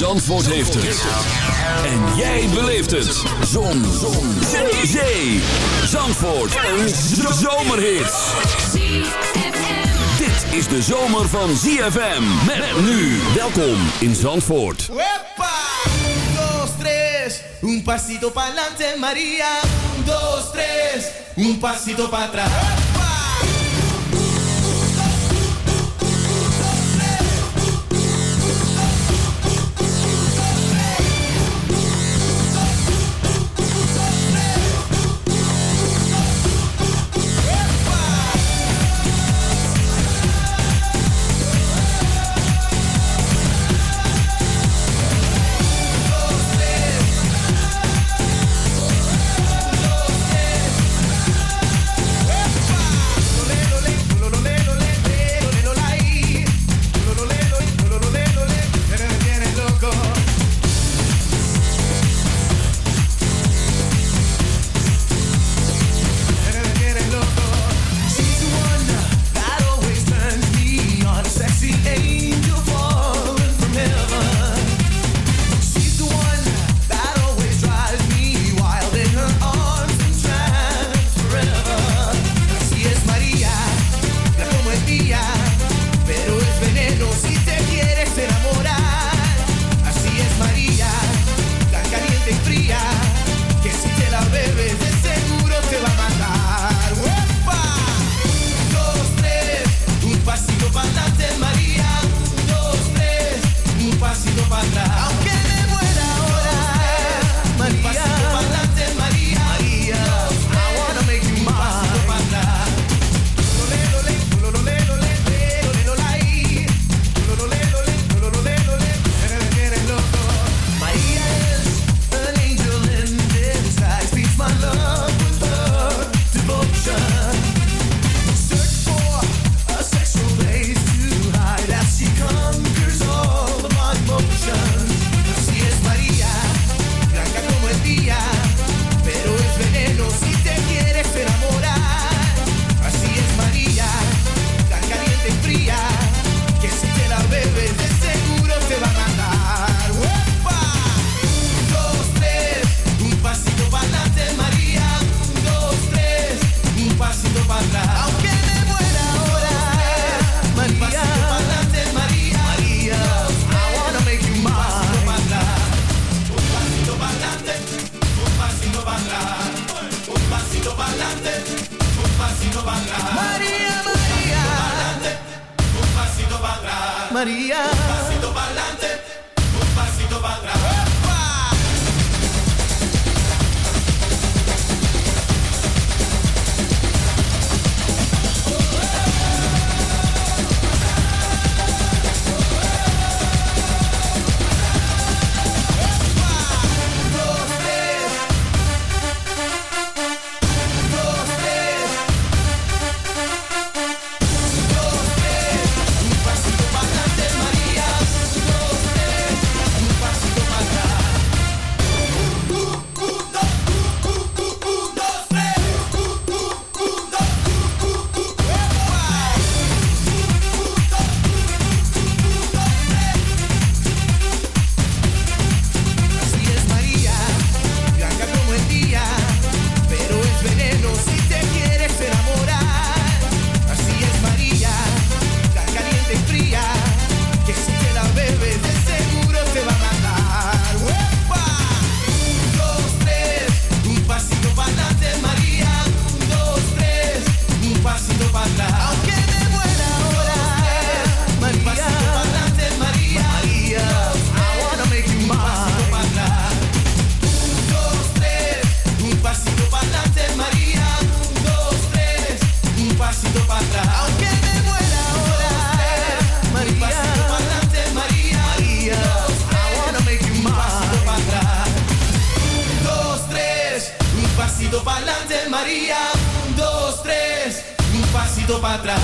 Zandvoort heeft het. En jij beleeft het. Zon. Zon. Zee. Zee. Zandvoort. Een zomerhit. Dit is de zomer van ZFM. Met nu. Welkom in Zandvoort. ¡Epa! Un, dos, tres, un pasito pa'lante, María. Un, dos, tres, un pasito para atrás. Pasito para atrás.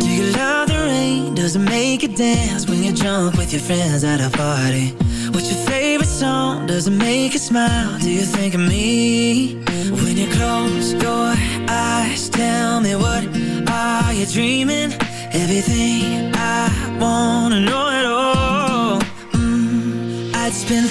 Do you love the rain? Does it make you dance when you're drunk with your friends at a party? What's your favorite song? Does it make you smile? Do you think of me? When you close your eyes, tell me what are you dreaming? Everything wanna know it all. Mm, I'd spend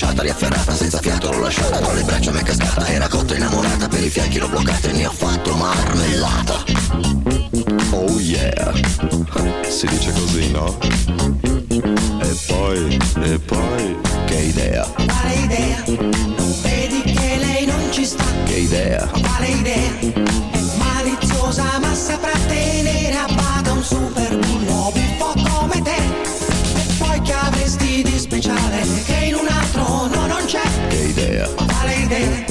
Lanciata, riafferrata, senza fiato l'ho lasciata, tra le braccia mi è cascata, era cotta innamorata, per i fianchi l'ho bloccata e ne ho fatto marmellata. Oh yeah, si dice così, no? E poi, e poi, che idea, Quale idea? Non vedi che lei non ci sta? che idea, Quale idea? È maliziosa ma saprà tenere idea, Quale idea?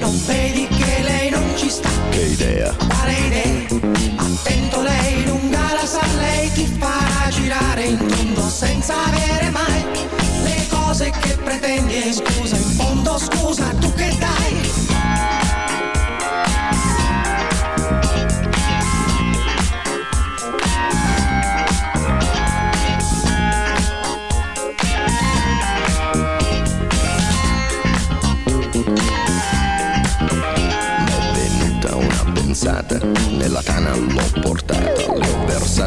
Non vedi che lei non ci sta? che idea, Quale idea? Attento lei lunga la sa, lei ti farà girare in tondo senza avere mai le cose che pretendi e scusa, in fondo scusa, tu che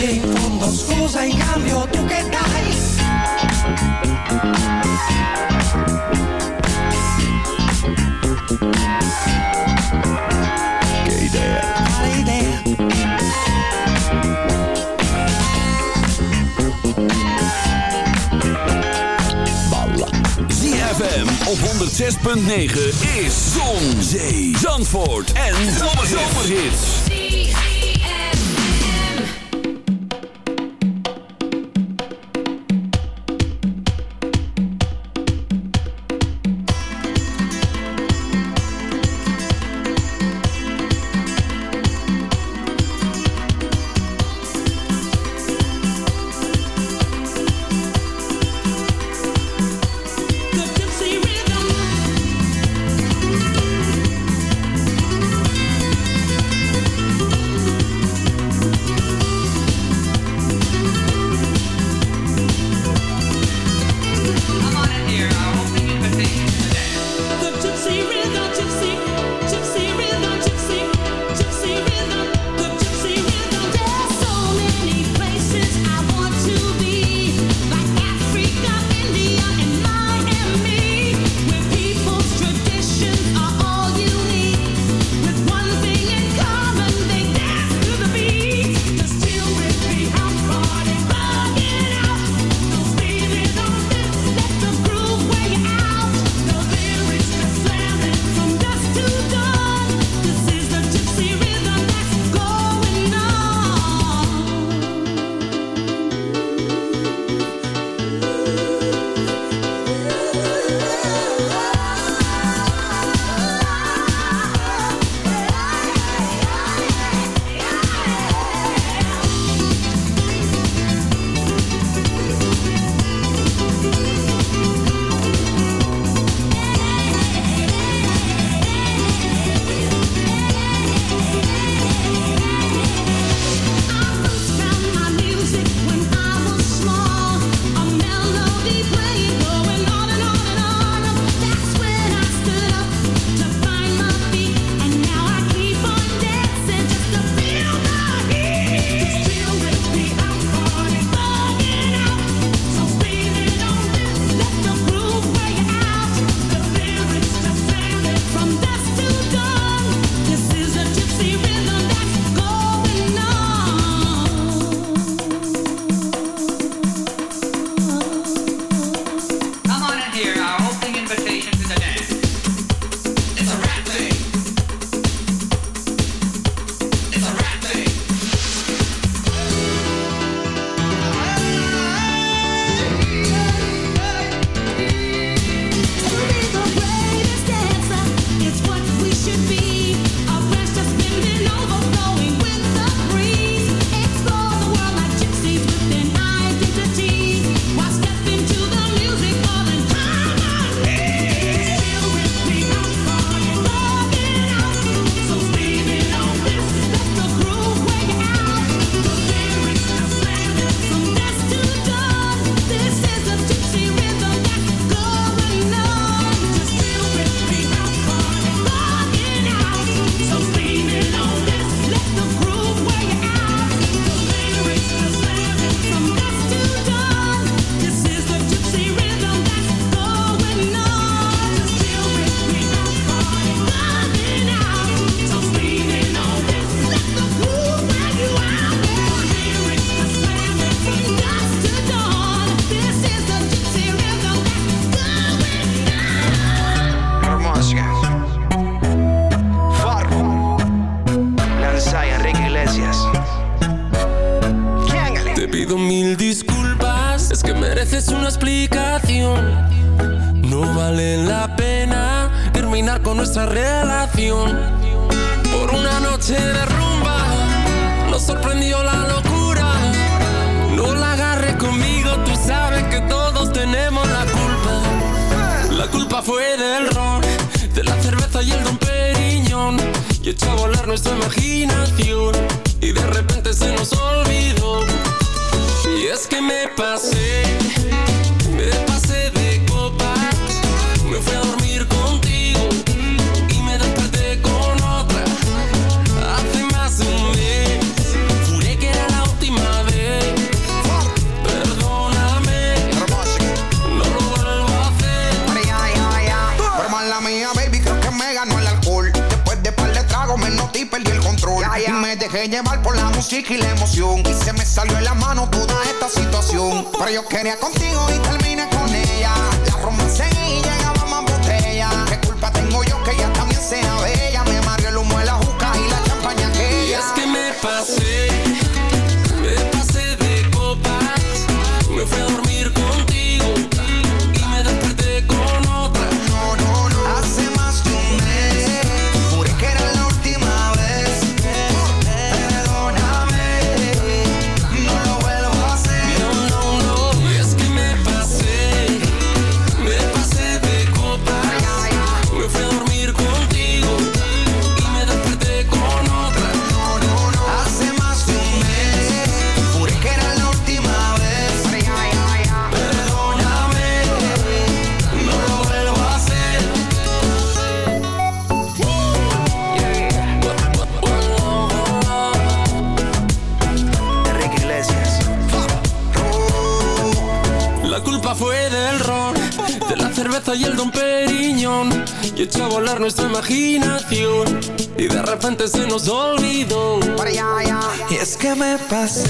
Pretendi in fondo. Scusa in cambio tu che dai? che idea. Quale idea? Balla. ZFM op 106.9 is Zon, Zee, Zandvoort en Zomerhits. pasa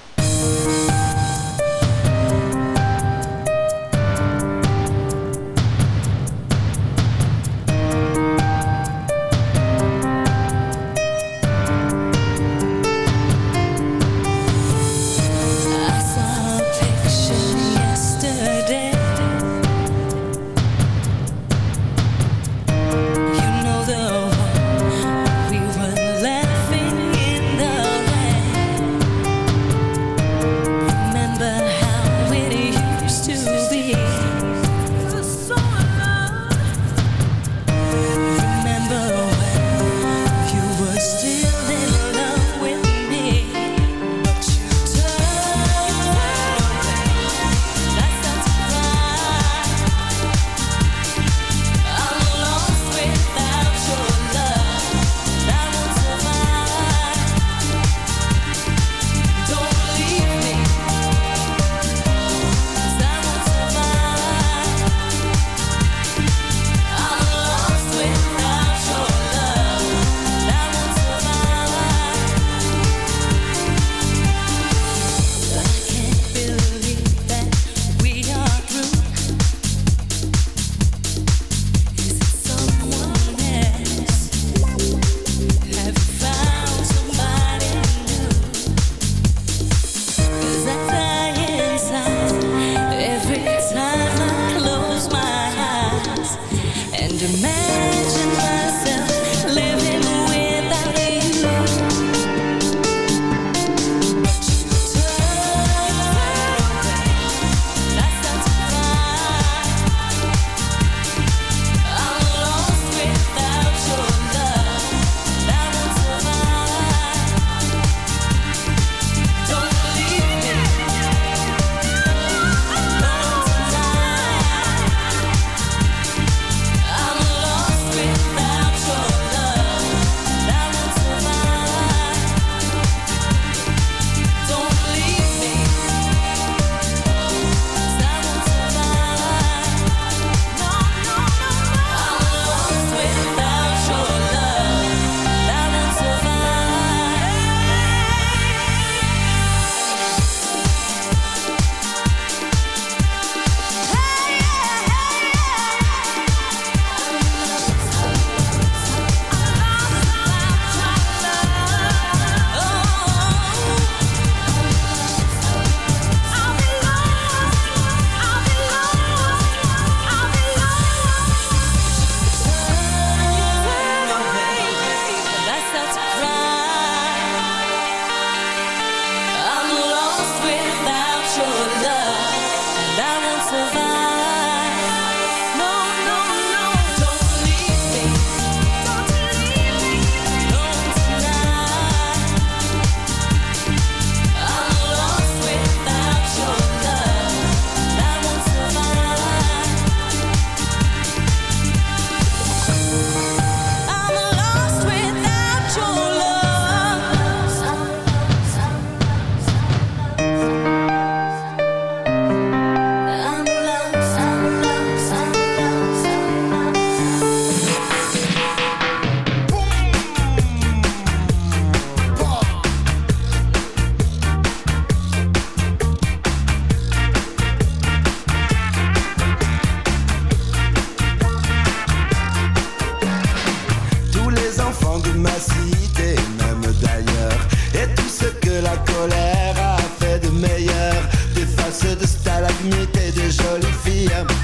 imiter des jolies filles.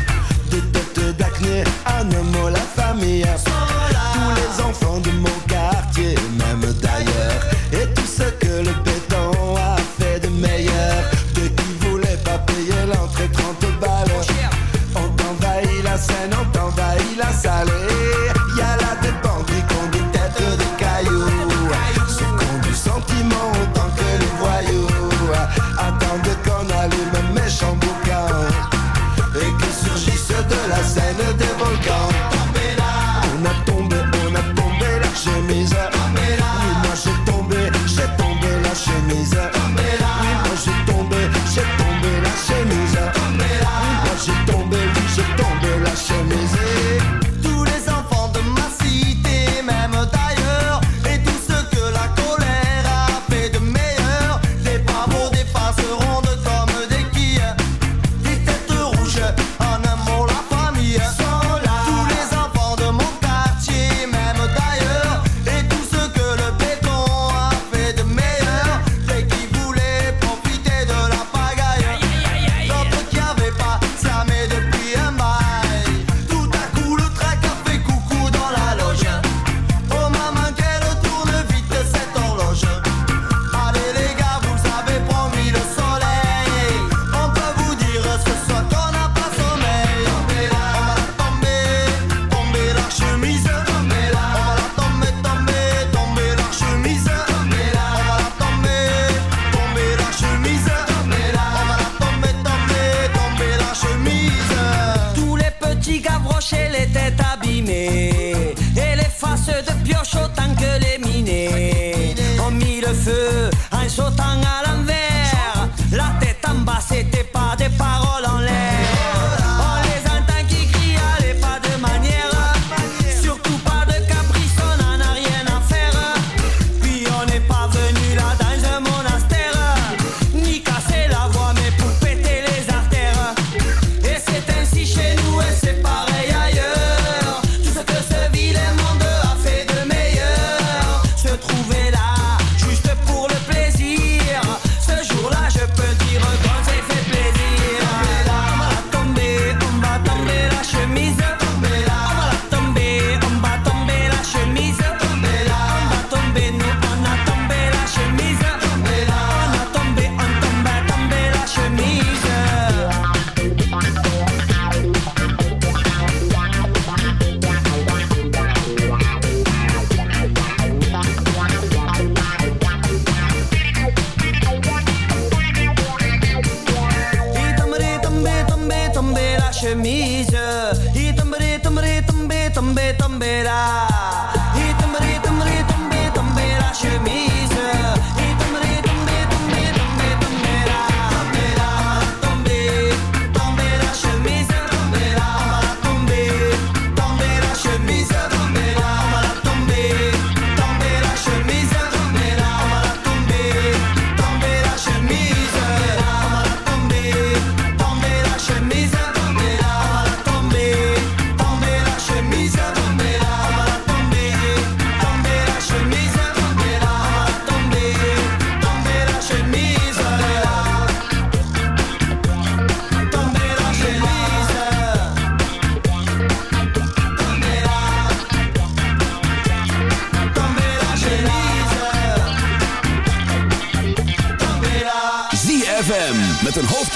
Sautant que les minés ont mis le feu en sautant à l'envers.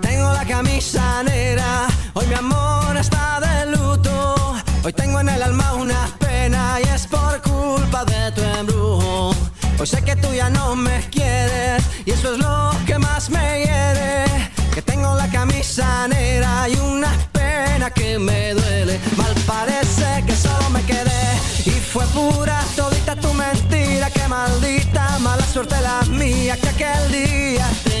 Tengo la camisa negra, hoy mi amor está de luto. Hoy tengo en el alma una pena y es por culpa de tu embrujo. Hoy sé que tú ya no me pura todita tu mentira. Que maldita mala suerte la mía que aquel día te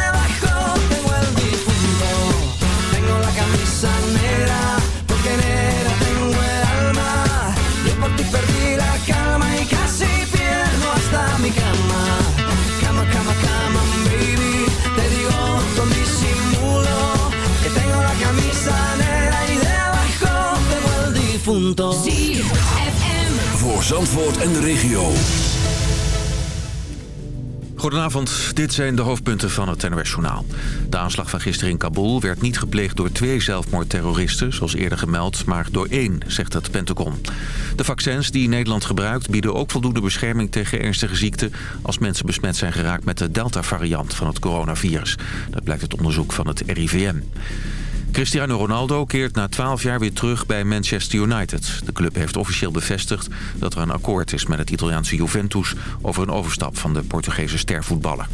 Zandvoort en de regio. Goedenavond, dit zijn de hoofdpunten van het NOS Journaal. De aanslag van gisteren in Kabul werd niet gepleegd door twee zelfmoordterroristen... zoals eerder gemeld, maar door één, zegt het Pentagon. De vaccins die Nederland gebruikt bieden ook voldoende bescherming tegen ernstige ziekten... als mensen besmet zijn geraakt met de Delta-variant van het coronavirus. Dat blijkt uit onderzoek van het RIVM. Cristiano Ronaldo keert na 12 jaar weer terug bij Manchester United. De club heeft officieel bevestigd dat er een akkoord is met het Italiaanse Juventus... over een overstap van de Portugese stervoetballer.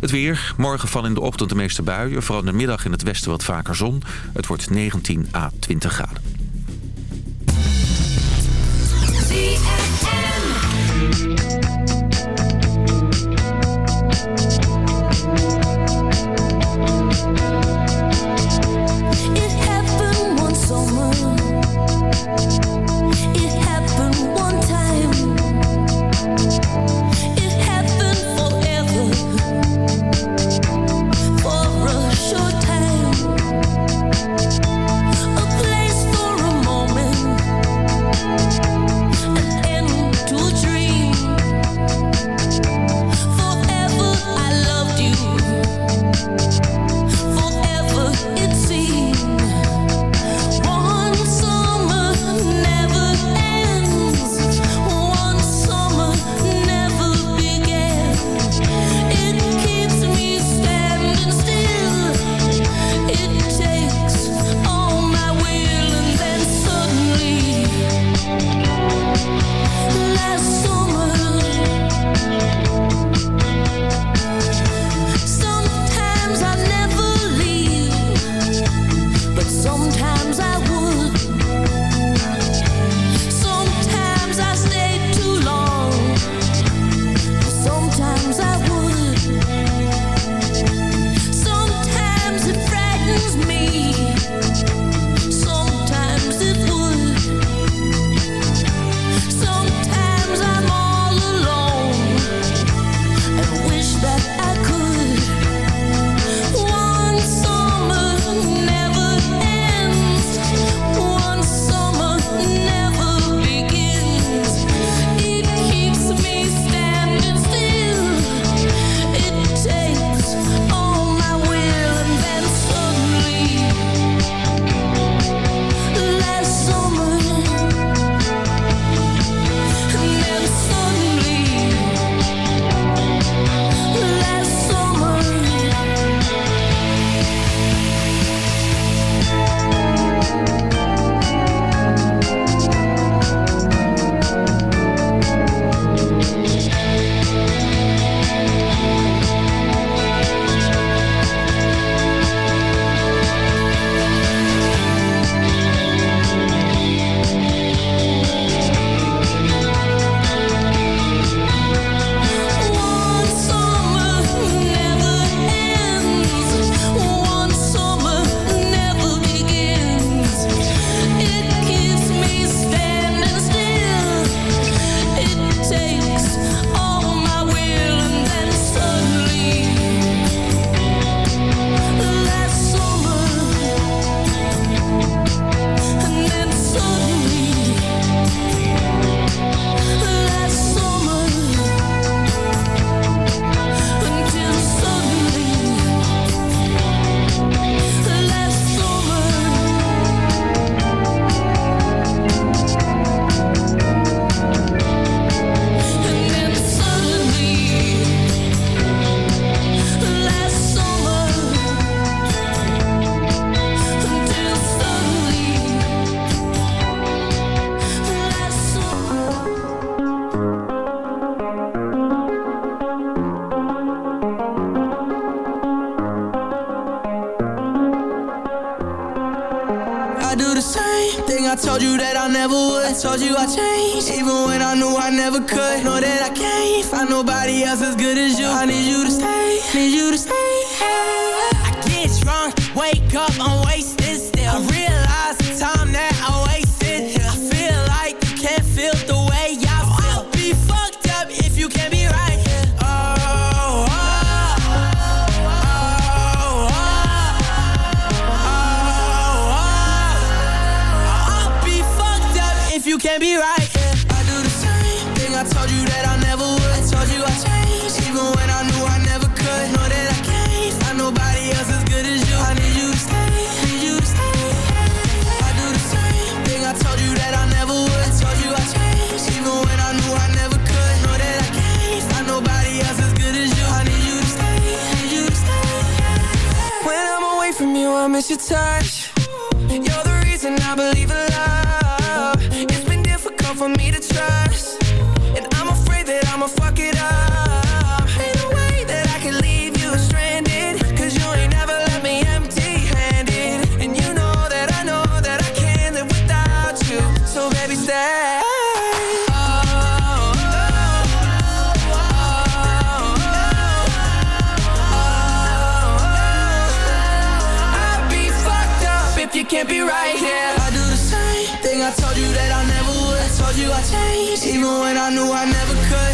Het weer. Morgen vallen in de ochtend de meeste buien. Vooral in de middag in het westen wat vaker zon. Het wordt 19 à 20 graden. change, even when I knew I never could. and I knew I never could.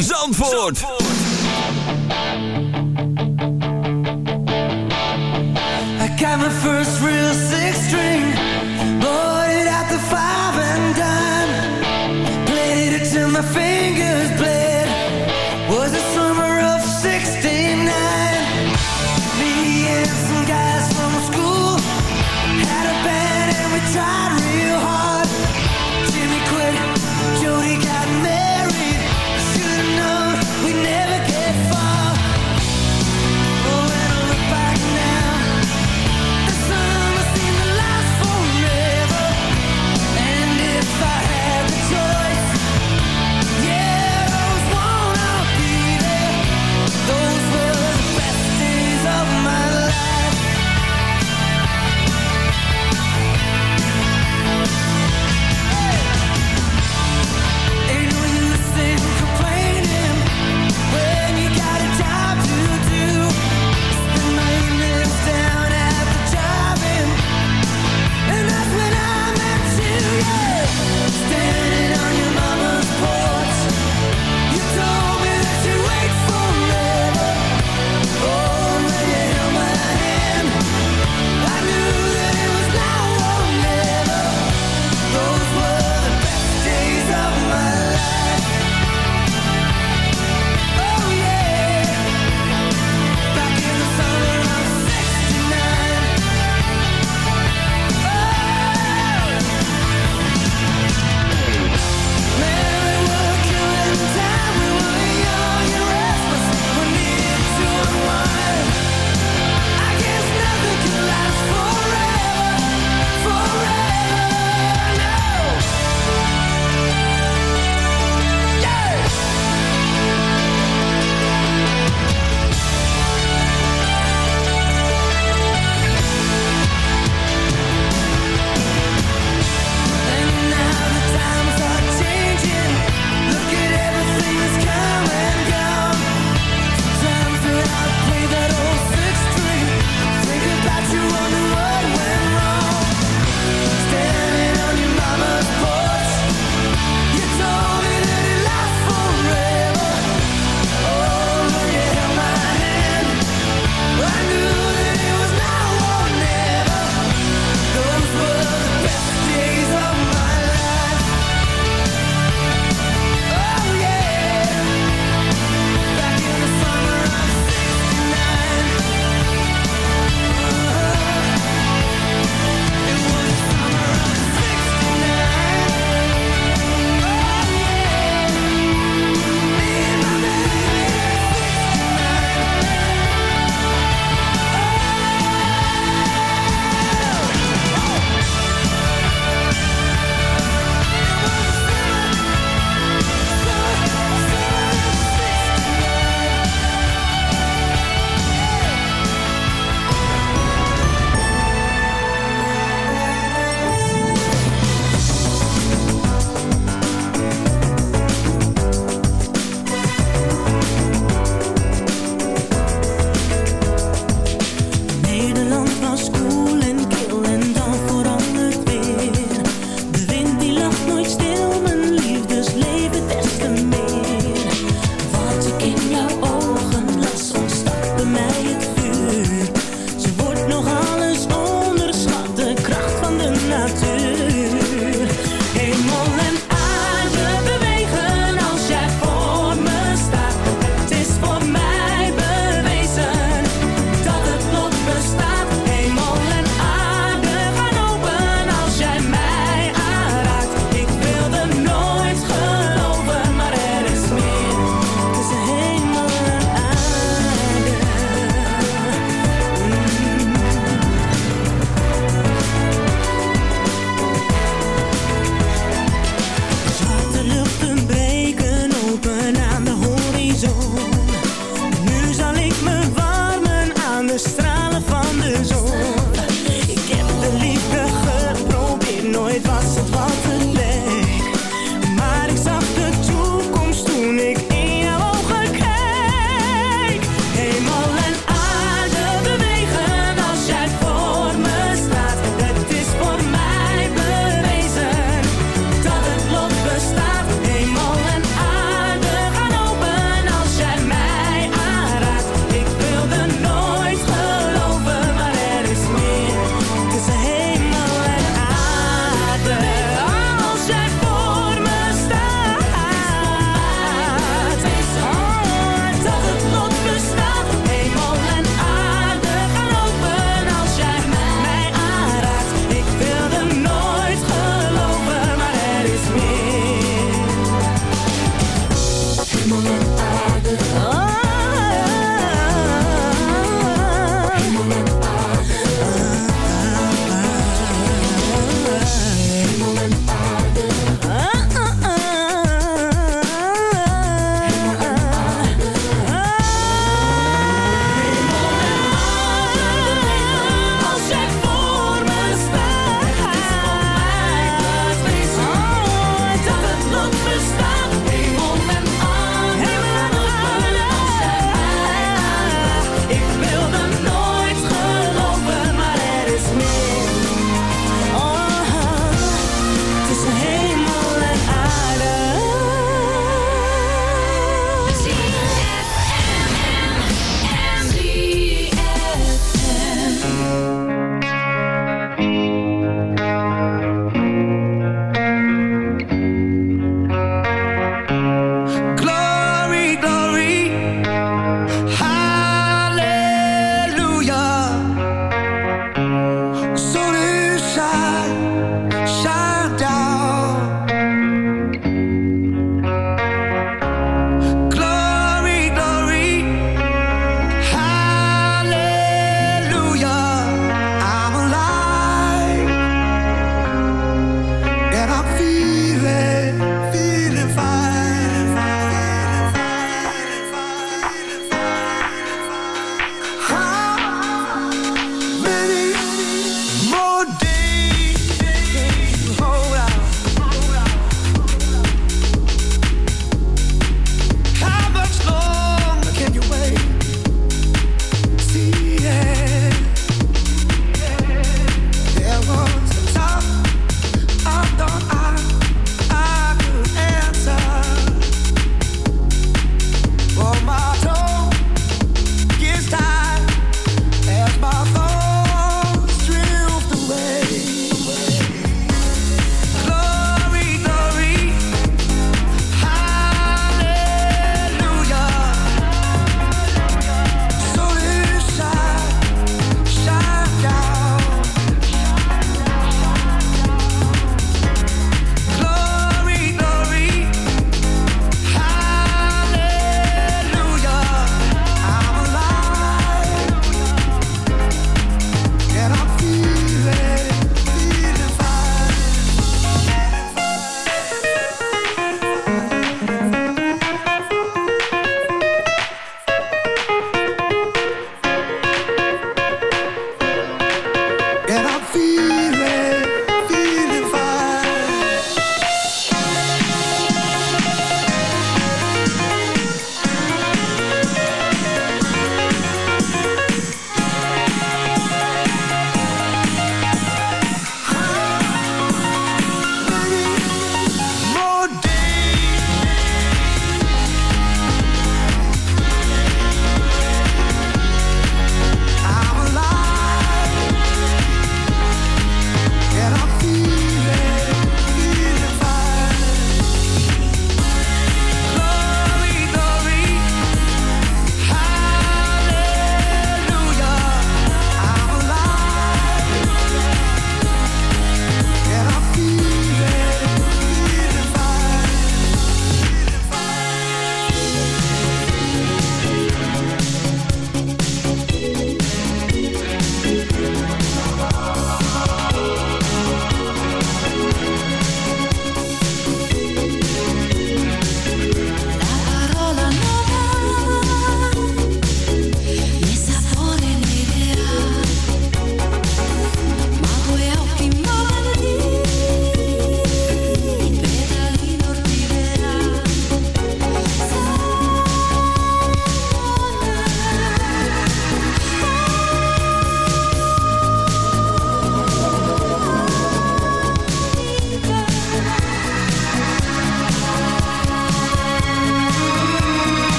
Zandvoort.